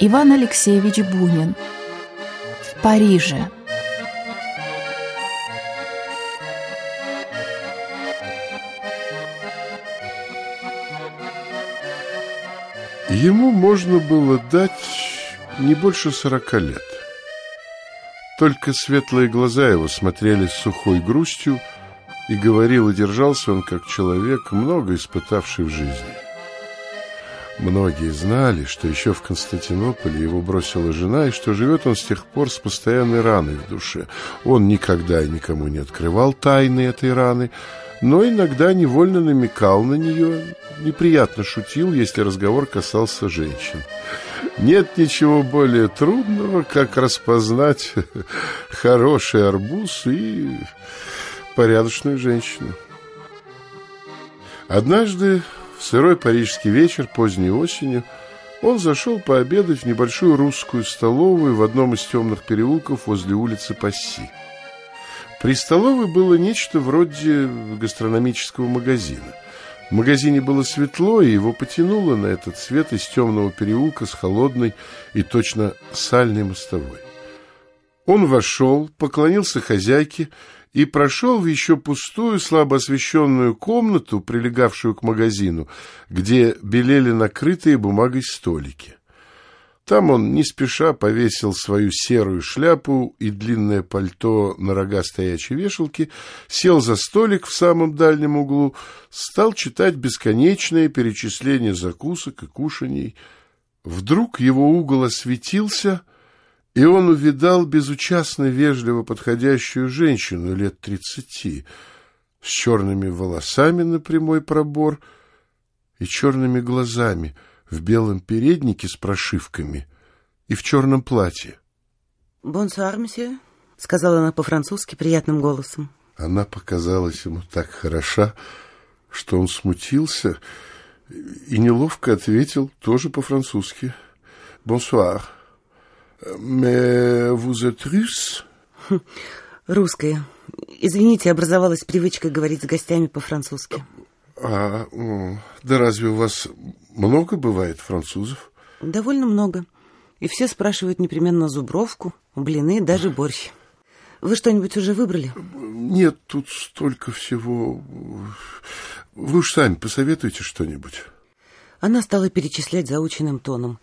Иван Алексеевич Бунин. В Париже. Ему можно было дать не больше сорока лет. Только светлые глаза его смотрели с сухой грустью, и говорил и держался он как человек, много испытавший в жизни. Многие знали, что еще в Константинополе его бросила жена, и что живет он с тех пор с постоянной раной в душе. Он никогда и никому не открывал тайны этой раны, но иногда невольно намекал на нее, неприятно шутил, если разговор касался женщин. Нет ничего более трудного, как распознать хороший арбуз и порядочную женщину. Однажды в сырой парижский вечер поздней осенью он зашел пообедать в небольшую русскую столовую в одном из темных переулков возле улицы Пасси. При столовой было нечто вроде гастрономического магазина. В магазине было светло, и его потянуло на этот свет из темного переулка с холодной и точно сальной мостовой. Он вошел, поклонился хозяйке и прошел в еще пустую, слабо освещенную комнату, прилегавшую к магазину, где белели накрытые бумагой столики. Там он не спеша повесил свою серую шляпу и длинное пальто на рога стоячей вешалки, сел за столик в самом дальнем углу, стал читать бесконечное перечисление закусок и кушаний. Вдруг его угол осветился, и он увидал безучастно вежливо подходящую женщину лет тридцати, с черными волосами на прямой пробор и черными глазами — в белом переднике с прошивками и в черном платье. «Бонсуар, месье», — сказала она по-французски приятным голосом. Она показалась ему так хороша, что он смутился и неловко ответил тоже по-французски. «Бонсуар. Mais vous êtes russe?» «Русская. Извините, образовалась привычка говорить с гостями по-французски». А, да разве у вас много бывает французов? Довольно много. И все спрашивают непременно зубровку, блины, даже борщ. Вы что-нибудь уже выбрали? Нет, тут столько всего. Вы уж сами посоветуйте что-нибудь. Она стала перечислять заученным тоном.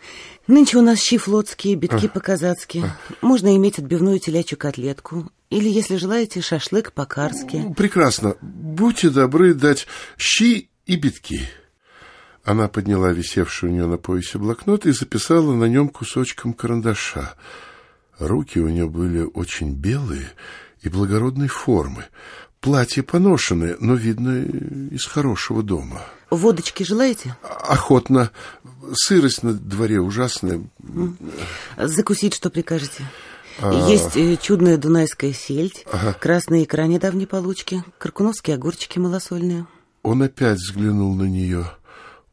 Нынче у нас щи флотские, битки по-казацки. Можно иметь отбивную телячью котлетку. Или, если желаете, шашлык по-карски. Прекрасно. Будьте добры дать щи и битки. Она подняла висевший у нее на поясе блокнот и записала на нем кусочком карандаша. Руки у нее были очень белые и благородной формы. Платье поношенное, но, видно, из хорошего дома. Водочки желаете? Охотно. Сырость на дворе ужасная. Закусить что прикажете? А... Есть э, чудная дунайская сельдь, ага. красная икра недавней получки, каркуновские огурчики малосольные. Он опять взглянул на нее.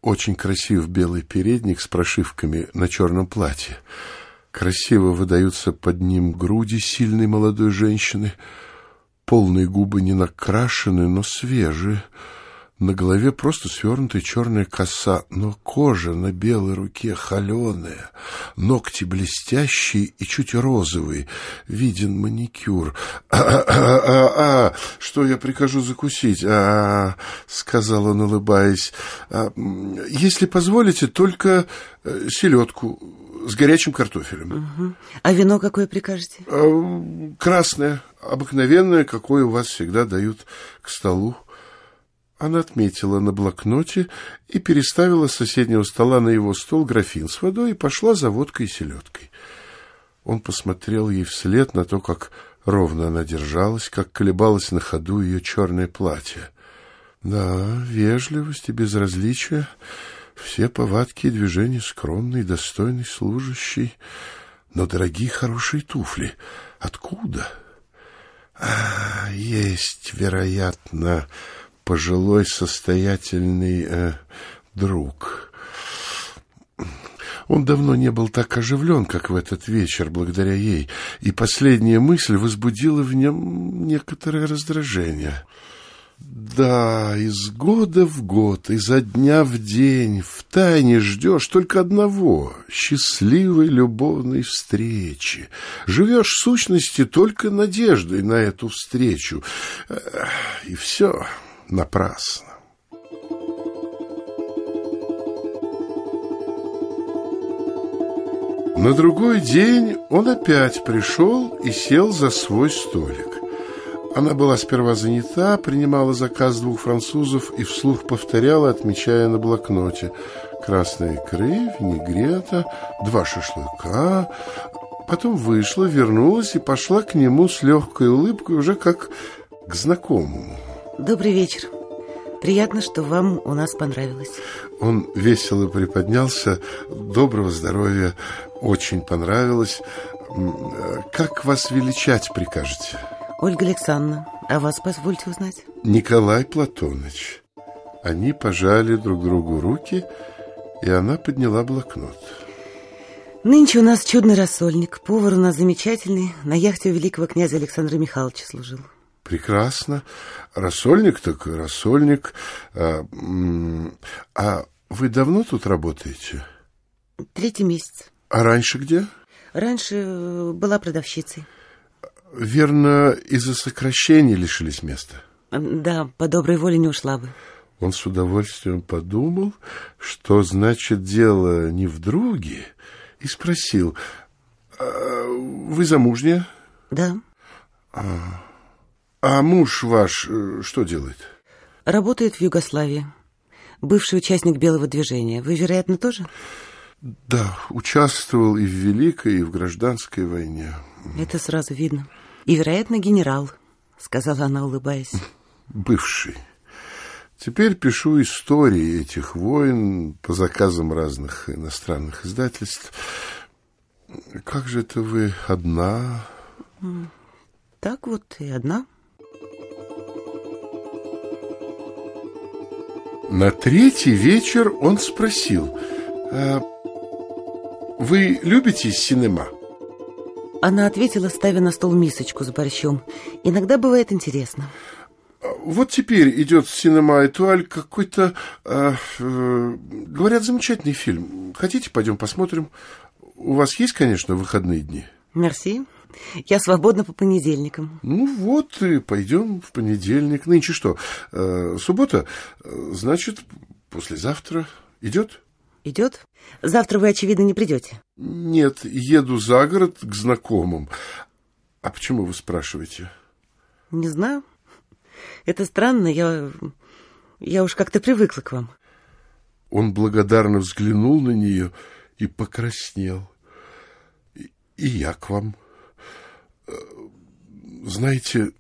Очень красив белый передник с прошивками на черном платье. Красиво выдаются под ним груди сильной молодой женщины — Полные губы не накрашены, но свежие. На голове просто свернутая черная коса, но кожа на белой руке холеная, ногти блестящие и чуть розовые, виден маникюр. «А-а-а-а! Что я прикажу закусить?» а, -а, -а сказал он, улыбаясь. А, «Если позволите, только э, селедку с горячим картофелем». Угу. «А вино какое прикажете?» а, «Красное, обыкновенное, какое у вас всегда дают к столу». Она отметила на блокноте и переставила с соседнего стола на его стол графин с водой и пошла за водкой и селедкой. Он посмотрел ей вслед на то, как ровно она держалась, как колебалось на ходу ее черное платье. Да, вежливость и безразличие, все повадки и движения скромный, достойный служащий, но дорогие хорошие туфли. Откуда? А, есть, вероятно, пожилой состоятельный э, друг. Он давно не был так оживлен, как в этот вечер, благодаря ей, и последняя мысль возбудила в нем некоторое раздражение. Да, из года в год, изо дня в день в тайне ждешь только одного — счастливой любовной встречи. Живешь в сущности только надеждой на эту встречу. И все напрасно. На другой день он опять пришел и сел за свой столик. Она была сперва занята, принимала заказ двух французов и вслух повторяла, отмечая на блокноте красные икры, винегрета, два шашлыка. Потом вышла, вернулась и пошла к нему с легкой улыбкой, уже как к знакомому. Добрый вечер. Приятно, что вам у нас понравилось. Он весело приподнялся. Доброго здоровья. Очень понравилось. Как вас величать прикажете? Ольга Александровна, а вас позвольте узнать? Николай Платоныч. Они пожали друг другу руки, и она подняла блокнот. Нынче у нас чудный рассольник. Повар у нас замечательный. На яхте у великого князя Александра Михайловича служил. Прекрасно. Рассольник так рассольник. А, а вы давно тут работаете? Третий месяц. А раньше где? Раньше э, была продавщицей. Верно, из-за сокращения лишились места. Да, по доброй воле не ушла бы. Он с удовольствием подумал, что значит дело не в друге, и спросил, а вы замужняя? Да. А, а муж ваш э, что делает? Работает в Югославии. Бывший участник Белого движения. Вы, вероятно, тоже? Да, участвовал и в Великой, и в Гражданской войне. Это сразу видно. И, вероятно, генерал, сказала она, улыбаясь. Бывший. Теперь пишу истории этих войн по заказам разных иностранных издательств. Как же это вы одна? Так вот и одна. На третий вечер он спросил, а «Вы любите синема?» Она ответила, ставя на стол мисочку с борщом. Иногда бывает интересно. Вот теперь идет «Синема Этуаль» какой-то, э, э, говорят, замечательный фильм. Хотите, пойдем посмотрим? У вас есть, конечно, выходные дни? Мерси. Я свободна по понедельникам. Ну вот и пойдем в понедельник. Нынче что, э, суббота? Значит, послезавтра идет? Идет? Завтра вы, очевидно, не придете. Нет, еду за город к знакомым. А почему вы спрашиваете? Не знаю. Это странно, я... Я уж как-то привыкла к вам. Он благодарно взглянул на нее и покраснел. И, и я к вам. Знаете,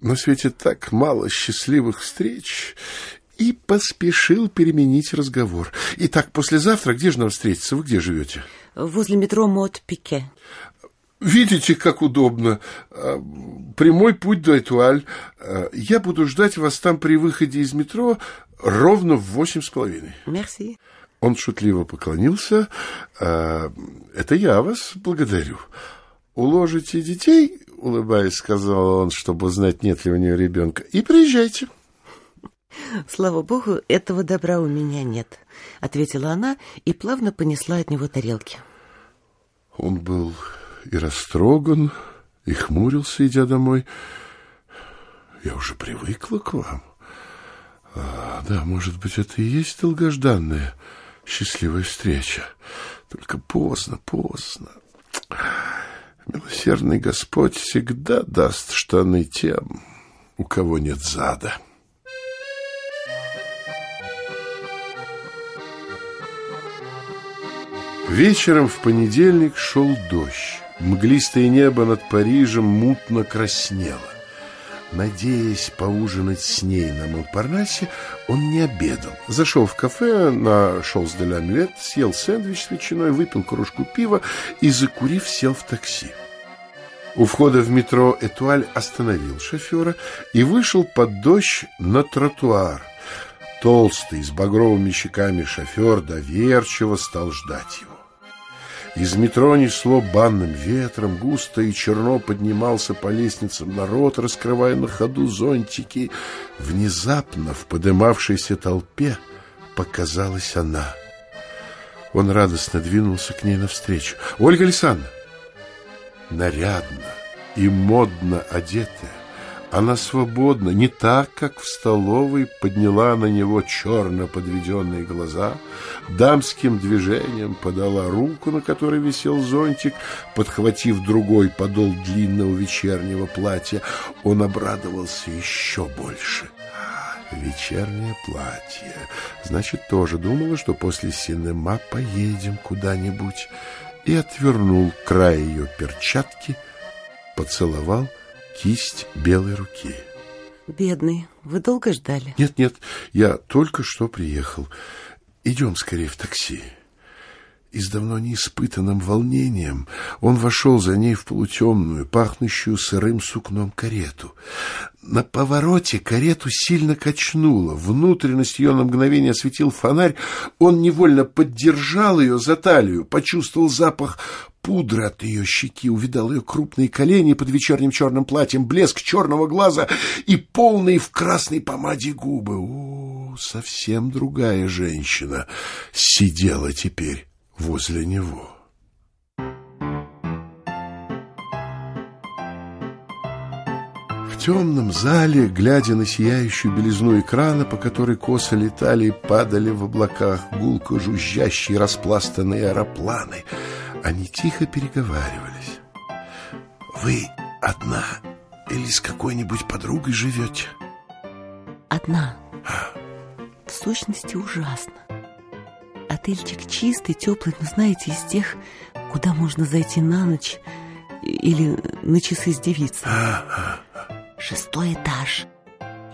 на свете так мало счастливых встреч, и поспешил переменить разговор. Итак, послезавтра где же нам встретиться? Вы где живете? Возле метро Мот-Пике. Видите, как удобно. А, прямой путь до Этуаль. А, я буду ждать вас там при выходе из метро ровно в восемь с половиной. Мерси. Он шутливо поклонился. А, это я вас благодарю. Уложите детей, улыбаясь, сказал он, чтобы узнать, нет ли у нее ребенка, и приезжайте. Слава богу, этого добра у меня нет, ответила она и плавно понесла от него тарелки. Он был и растроган, и хмурился, идя домой. Я уже привыкла к вам. А, да, может быть, это и есть долгожданная счастливая встреча. Только поздно, поздно. Милосердный Господь всегда даст штаны тем, у кого нет зада. Вечером в понедельник шел дождь. Мглистое небо над Парижем мутно краснело. Надеясь поужинать с ней на Монпарнасе, он не обедал. Зашел в кафе на шелс де съел сэндвич с ветчиной, выпил кружку пива и, закурив, сел в такси. У входа в метро Этуаль остановил шофера и вышел под дождь на тротуар. Толстый, с багровыми щеками шофер доверчиво стал ждать его. Из метро несло банным ветром, густо и черно поднимался по лестницам народ, раскрывая на ходу зонтики. Внезапно в подымавшейся толпе показалась она. Он радостно двинулся к ней навстречу. «Ольга Александровна!» Нарядно и модно одетая, она свободно, не так, как в столовой, подняла на него черно подведенные глаза, дамским движением подала руку, на которой висел зонтик, подхватив другой подол длинного вечернего платья. Он обрадовался еще больше. Вечернее платье. Значит, тоже думала, что после синема поедем куда-нибудь. И отвернул край ее перчатки, поцеловал кисть белой руки. Бедный, вы долго ждали? Нет, нет, я только что приехал. Идем скорее в такси. И с давно неиспытанным волнением он вошел за ней в полутемную, пахнущую сырым сукном карету. На повороте карету сильно качнуло. Внутренность ее на мгновение осветил фонарь. Он невольно поддержал ее за талию, почувствовал запах пудры от ее щеки, увидал ее крупные колени под вечерним черным платьем, блеск черного глаза и полные в красной помаде губы. О, совсем другая женщина сидела теперь возле него. В темном зале, глядя на сияющую белизну экрана, по которой косо летали и падали в облаках гулко жужжащие распластанные аэропланы, они тихо переговаривались. «Вы одна или с какой-нибудь подругой живете?» Одна. В сущности, ужасно. Отельчик чистый, теплый, но знаете, из тех, куда можно зайти на ночь или на часы с девицей. Шестой этаж.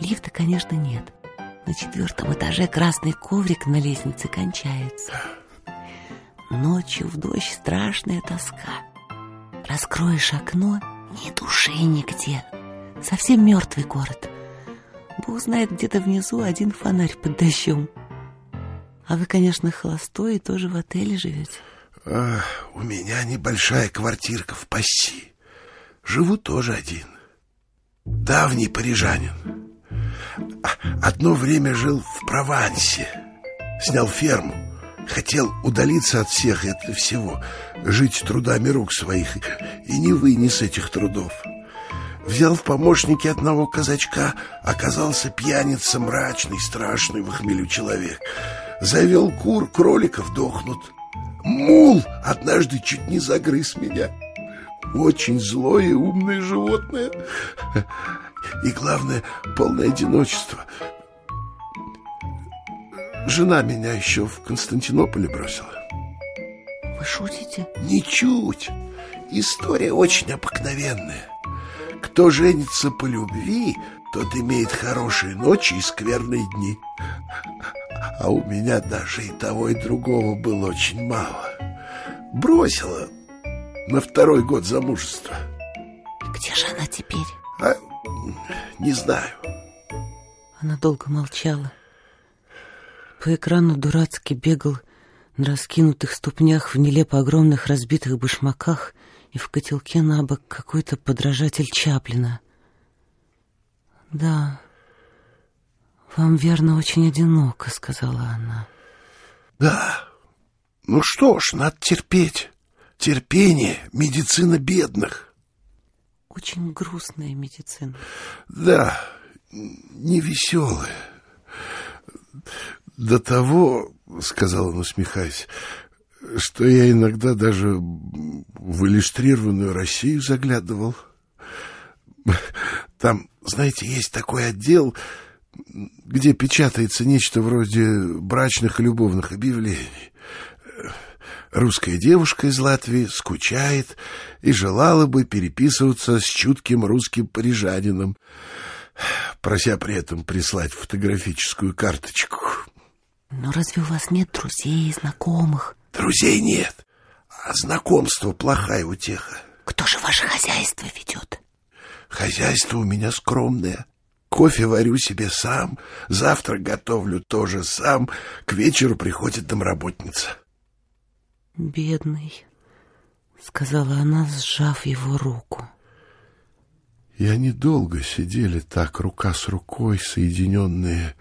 Лифта, конечно, нет. На четвертом этаже красный коврик на лестнице кончается. Ночью в дождь страшная тоска. Раскроешь окно, ни души нигде. Совсем мертвый город. Бог знает, где-то внизу один фонарь под дождем. А вы, конечно, холостой и тоже в отеле живете. А, у меня небольшая квартирка в Пасси. Живу тоже один. Давний парижанин. Одно время жил в Провансе. Снял ферму. Хотел удалиться от всех этого всего, жить трудами рук своих, и не вынес этих трудов. Взял в помощники одного казачка, оказался пьяница мрачный, страшный в хмелю человек. Завел кур, кроликов дохнут. Мул однажды чуть не загрыз меня. Очень злое и умное животное. И главное, полное одиночество. Жена меня еще в Константинополе бросила. Вы шутите? Ничуть. История очень обыкновенная. Кто женится по любви, тот имеет хорошие ночи и скверные дни. А у меня даже и того, и другого было очень мало. Бросила на второй год замужества. Где же она теперь? А, не знаю. Она долго молчала. По экрану дурацки бегал на раскинутых ступнях в нелепо огромных разбитых башмаках и в котелке на бок какой-то подражатель Чаплина. Да, вам, верно, очень одиноко, сказала она. Да, ну что ж, надо терпеть. Терпение — медицина бедных. Очень грустная медицина. Да, невеселая. До того, сказал он, усмехаясь, что я иногда даже в иллюстрированную Россию заглядывал. Там, знаете, есть такой отдел, где печатается нечто вроде брачных и любовных объявлений. Русская девушка из Латвии скучает и желала бы переписываться с чутким русским парижанином, прося при этом прислать фотографическую карточку. Но разве у вас нет друзей и знакомых? Друзей нет, а знакомство плохая утеха. Кто же ваше хозяйство ведет? Хозяйство у меня скромное. Кофе варю себе сам, завтрак готовлю тоже сам, к вечеру приходит домработница. Бедный. сказала она, сжав его руку. И они долго сидели так, рука с рукой, соединенные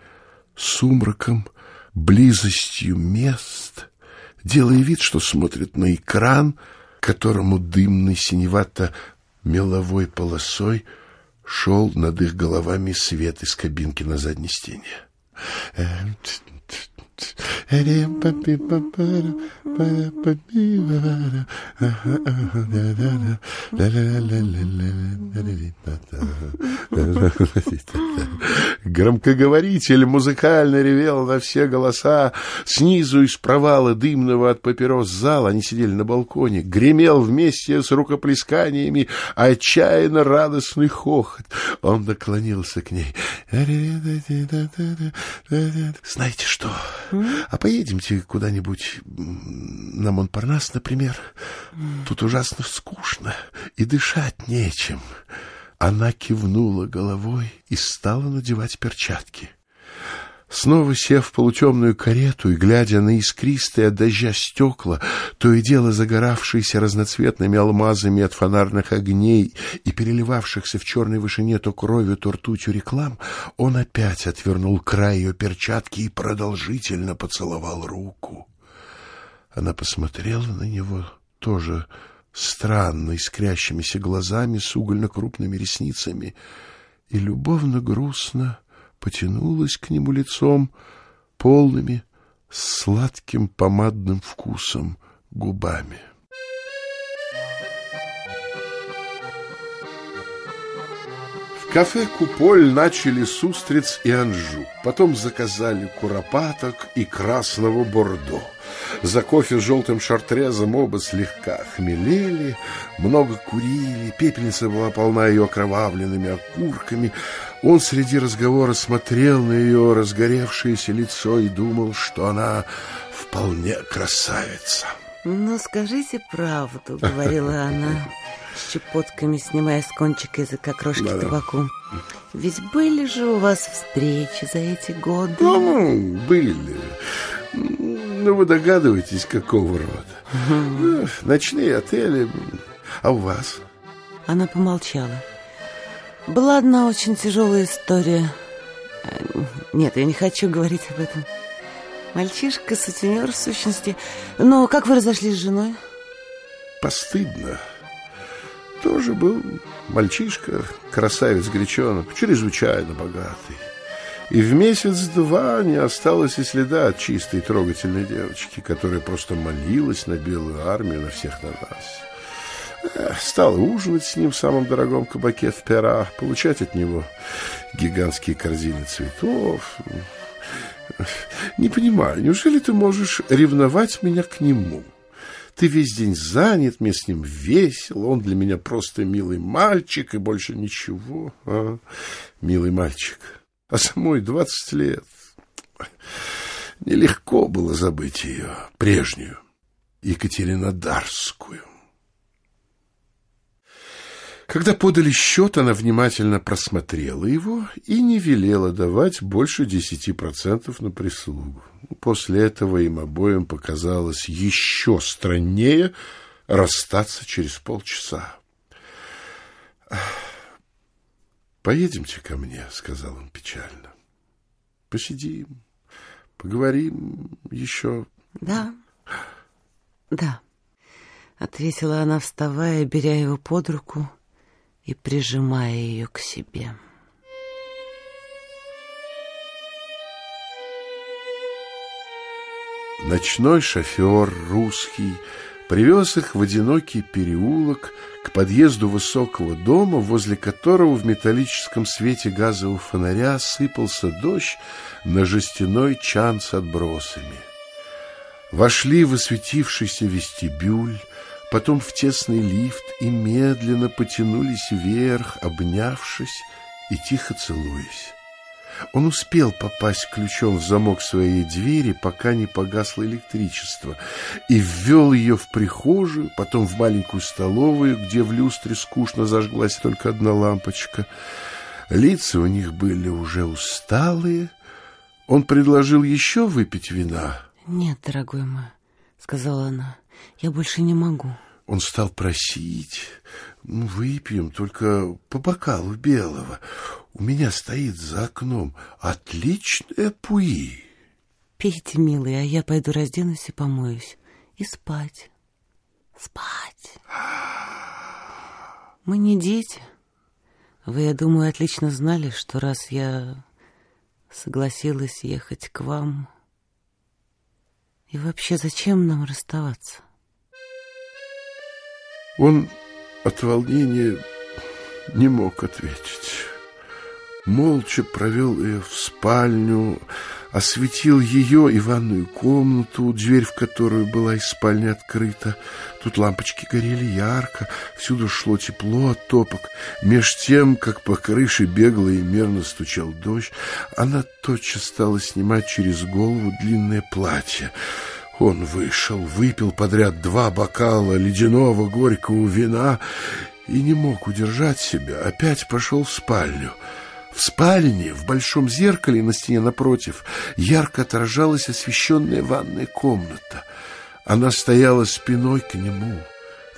сумраком, близостью мест, делая вид, что смотрят на экран, которому дымный синевато-меловой полосой шел над их головами свет из кабинки на задней стене. Громкоговоритель музыкально ревел на все голоса. Снизу из провала дымного от папирос зала они сидели на балконе. Гремел вместе с рукоплесканиями отчаянно радостный хохот. Он наклонился к ней. Знаете что? А поедемте куда-нибудь на Монпарнас, например. Тут ужасно скучно и дышать нечем. Она кивнула головой и стала надевать перчатки. Снова сев в полутемную карету и глядя на искристые от дождя стекла, то и дело загоравшиеся разноцветными алмазами от фонарных огней и переливавшихся в черной вышине то кровью, то ртутью реклам, он опять отвернул край ее перчатки и продолжительно поцеловал руку. Она посмотрела на него тоже странно искрящимися глазами с угольно-крупными ресницами и любовно-грустно потянулась к нему лицом полными, сладким помадным вкусом губами. В кафе «Куполь» начали с устриц и анжу, потом заказали куропаток и красного бордо — за кофе с желтым шартрезом оба слегка хмелели, много курили, пепельница была полна ее окровавленными окурками. Он среди разговора смотрел на ее разгоревшееся лицо и думал, что она вполне красавица. «Ну, скажите правду», — говорила она, щепотками снимая с кончика языка крошки да табаку. «Ведь были же у вас встречи за эти годы?» «Ну, были. Ну, вы догадываетесь, какого рода. Ночные отели. А у вас? Она помолчала. Была одна очень тяжелая история. Э, нет, я не хочу говорить об этом. Мальчишка, сутенер, в сущности. Но как вы разошлись с женой? Постыдно. Тоже был мальчишка, красавец-гречонок, чрезвычайно богатый. И в месяц-два не осталось и следа от чистой трогательной девочки, которая просто молилась на белую армию, на всех на нас. Стала ужинать с ним в самом дорогом кабаке в Пера, получать от него гигантские корзины цветов. Не понимаю, неужели ты можешь ревновать меня к нему? Ты весь день занят, мне с ним весело, он для меня просто милый мальчик и больше ничего. А? Милый мальчик а самой двадцать лет. Нелегко было забыть ее, прежнюю, Екатеринодарскую. Когда подали счет, она внимательно просмотрела его и не велела давать больше десяти процентов на прислугу. После этого им обоим показалось еще страннее расстаться через полчаса. «Поедемте ко мне», — сказал он печально. «Посидим, поговорим еще». «Да, да», — ответила она, вставая, беря его под руку и прижимая ее к себе. Ночной шофер русский привез их в одинокий переулок к подъезду высокого дома, возле которого в металлическом свете газового фонаря сыпался дождь на жестяной чан с отбросами. Вошли в осветившийся вестибюль, потом в тесный лифт и медленно потянулись вверх, обнявшись и тихо целуясь. Он успел попасть ключом в замок своей двери, пока не погасло электричество, и ввел ее в прихожую, потом в маленькую столовую, где в люстре скучно зажглась только одна лампочка. Лица у них были уже усталые. Он предложил еще выпить вина. «Нет, дорогой мой», — сказала она, — «я больше не могу». Он стал просить, ну, выпьем только по бокалу белого. У меня стоит за окном отличная пуи. Пейте, милый, а я пойду разденусь и помоюсь. И спать. Спать. Мы не дети. Вы, я думаю, отлично знали, что раз я согласилась ехать к вам... И вообще, зачем нам расставаться? Он от волнения не мог ответить. Молча провел ее в спальню, осветил ее и ванную комнату, дверь в которую была из спальни открыта. Тут лампочки горели ярко, всюду шло тепло от топок. Меж тем, как по крыше бегло и мерно стучал дождь, она тотчас стала снимать через голову длинное платье. Он вышел, выпил подряд два бокала ледяного горького вина и не мог удержать себя, опять пошел в спальню. В спальне, в большом зеркале на стене напротив, ярко отражалась освещенная ванная комната. Она стояла спиной к нему,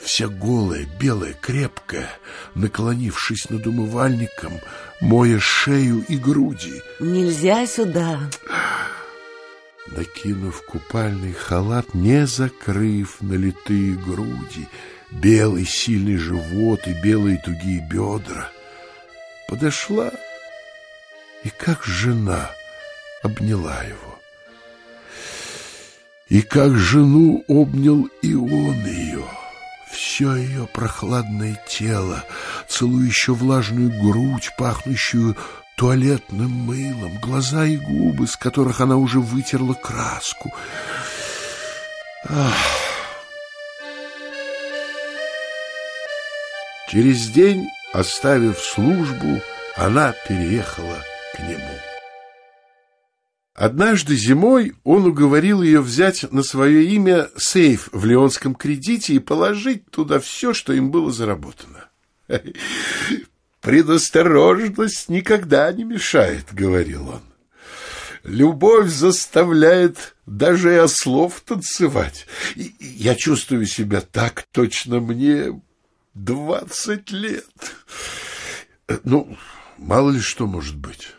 вся голая, белая, крепкая, наклонившись над умывальником, моя шею и груди. Нельзя сюда. Накинув купальный халат, не закрыв налитые груди, белый сильный живот и белые тугие бедра, подошла и как жена обняла его. И как жену обнял и он ее, все ее прохладное тело, целующее влажную грудь, пахнущую туалетным мылом, глаза и губы, с которых она уже вытерла краску. Ах. Через день, оставив службу, она переехала к нему. Однажды зимой он уговорил ее взять на свое имя сейф в Леонском кредите и положить туда все, что им было заработано. «Предосторожность никогда не мешает», — говорил он. «Любовь заставляет даже и ослов танцевать. И я чувствую себя так, точно мне двадцать лет. Ну, мало ли что может быть».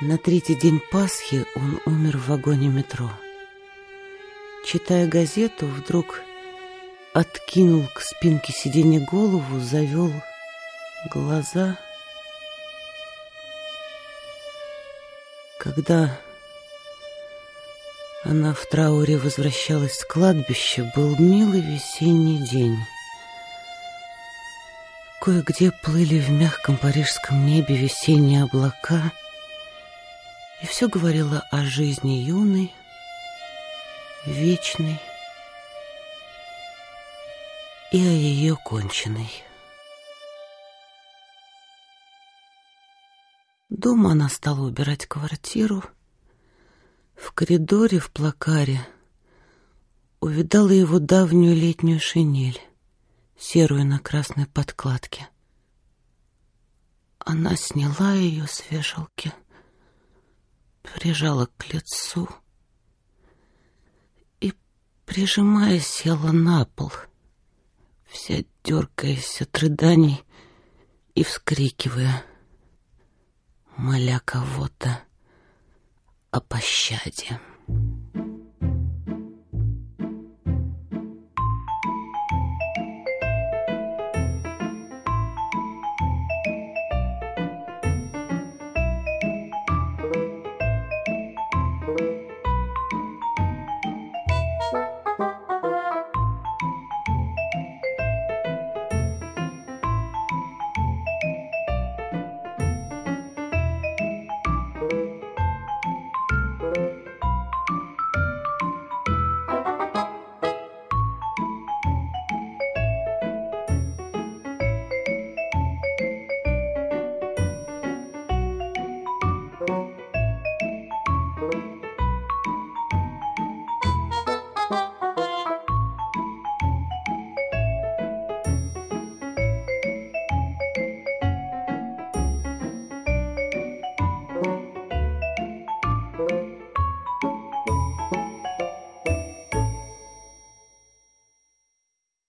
На третий день Пасхи он умер в вагоне метро. Читая газету, вдруг откинул к спинке сиденья голову, завел глаза. Когда она в трауре возвращалась с кладбища, был милый весенний день. Кое-где плыли в мягком парижском небе весенние облака — и все говорило о жизни юной, вечной и о ее конченной. Дома она стала убирать квартиру. В коридоре в плакаре увидала его давнюю летнюю шинель, серую на красной подкладке. Она сняла ее с вешалки — прижала к лицу и, прижимая, села на пол, вся дергаясь от рыданий и вскрикивая, моля кого-то о пощаде.